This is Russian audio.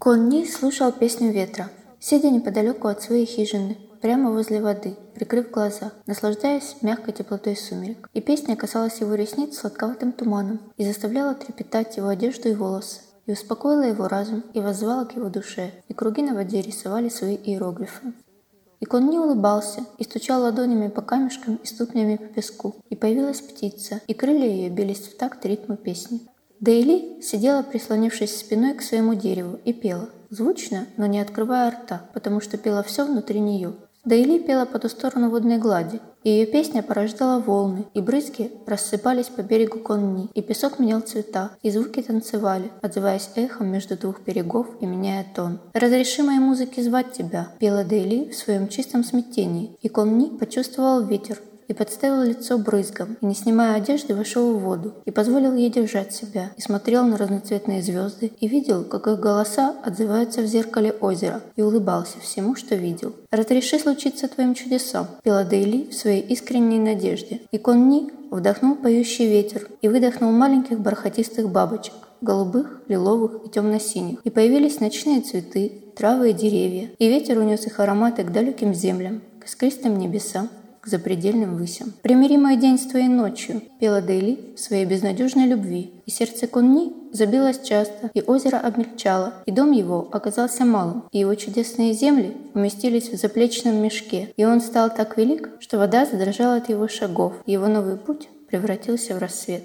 Конни слушал песню ветра, сидя неподалеку от своей хижины, прямо возле воды, прикрыв глаза, наслаждаясь мягкой теплотой сумерек. И песня касалась его ресниц сладковатым туманом и заставляла трепетать его одежду и волосы, и успокоила его разум, и воззвала к его душе, и круги на воде рисовали свои иероглифы. И Конни улыбался и стучал ладонями по камешкам и ступнями по песку. И появилась птица, и крылья ее бились в такт ритму песни. Дейли сидела, прислонившись спиной к своему дереву, и пела. Звучно, но не открывая рта, потому что пела все внутри нее. Дейли пела по ту сторону водной глади, и ее песня порождала волны, и брызги рассыпались по берегу Конни, и песок менял цвета, и звуки танцевали, отзываясь эхом между двух берегов и меняя тон. «Разреши моей музыке звать тебя», – пела Дейли в своем чистом смятении, и Конни почувствовал ветер, и подставил лицо брызгом, и, не снимая одежды, вошел в воду, и позволил ей держать себя, и смотрел на разноцветные звезды, и видел, как их голоса отзываются в зеркале озера, и улыбался всему, что видел. «Разреши случиться твоим чудесам», – пела Дейли в своей искренней надежде, и Конни вдохнул поющий ветер и выдохнул маленьких бархатистых бабочек, голубых, лиловых и темно-синих. И появились ночные цветы, травы и деревья, и ветер унес их ароматы к далеким землям, к искристым небесам, к запредельным высям. «Примири мой день с твоей ночью», – пела Дейли в своей безнадежной любви. И сердце Конни забилось часто, и озеро обмельчало, и дом его оказался малым, и его чудесные земли уместились в заплечном мешке, и он стал так велик, что вода задрожала от его шагов, и его новый путь превратился в рассвет.